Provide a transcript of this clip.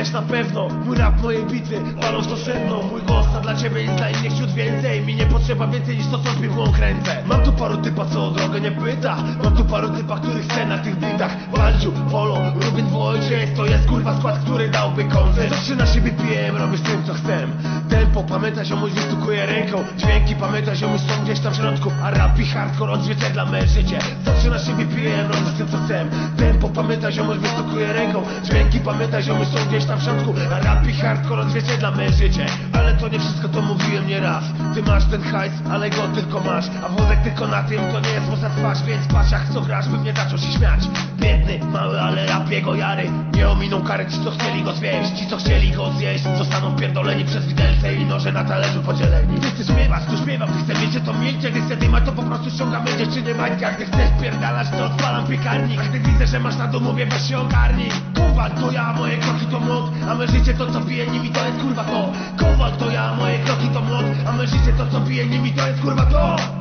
wiesz na pewno Mój rap, moje bity, palą to sedno Mój głos dla ciebie jest dla innych ciut więcej. Mi nie potrzeba więcej niż to co z biegłą kręcę Mam tu paru typa co o drogę nie pyta. Mam tu paru typa, których chcę na tych bitach Walciu, Polo, Rubin Wojciech To jest kurwa skład, który dałby koncert. Zawsze na siebie pijem, robię z tym co chcę. Tempo, pamiętaj ziomuś wystukuje ręką. Dźwięki, pamiętaj ziomuś są gdzieś tam w środku. A rap i hardcore odzwierciedla me życie Zawsze na siebie pijem, robię z tym co chcę pamiętaj ziomuś wystukuje ręką. Dźwięki, pamiętaj ziomuś są gdzieś tam w środku. A rap i hardcore odzwierciedla me życie. Ale to nie wszystko, to mówiłem nie raz Ty masz ten hajs, ale go tylko masz. A wózek tylko na tym, to nie jest moza twarz. Więc patrz jak co grasz, bym nie zaczął się śmiać. Biedny, mały, ale jego jary. Nie ominą karę ci, co chcieli go zwieść. Ci, co chcieli go zjeść Zostaną pierdoleni przez widelce i noże na talerzu podzieleni. Ty chcesz śpiewać, to śpiewam. Ty chcesz mieć, to milcie Ty chcesz dymać, to po prostu ściągamy dziewczyny Majki Jak ty chcesz pierdalać, to odpalam piekarnik. A gdy widzę, że masz na domu, mówię, weź się ogarnij. Kowal to ja, moje kroki to młot. A me życie to, co bije nimi, to jest kurwa to. Kowal to ja, moje kroki to młot. A me życie to, co bije nimi, to jest kurwa to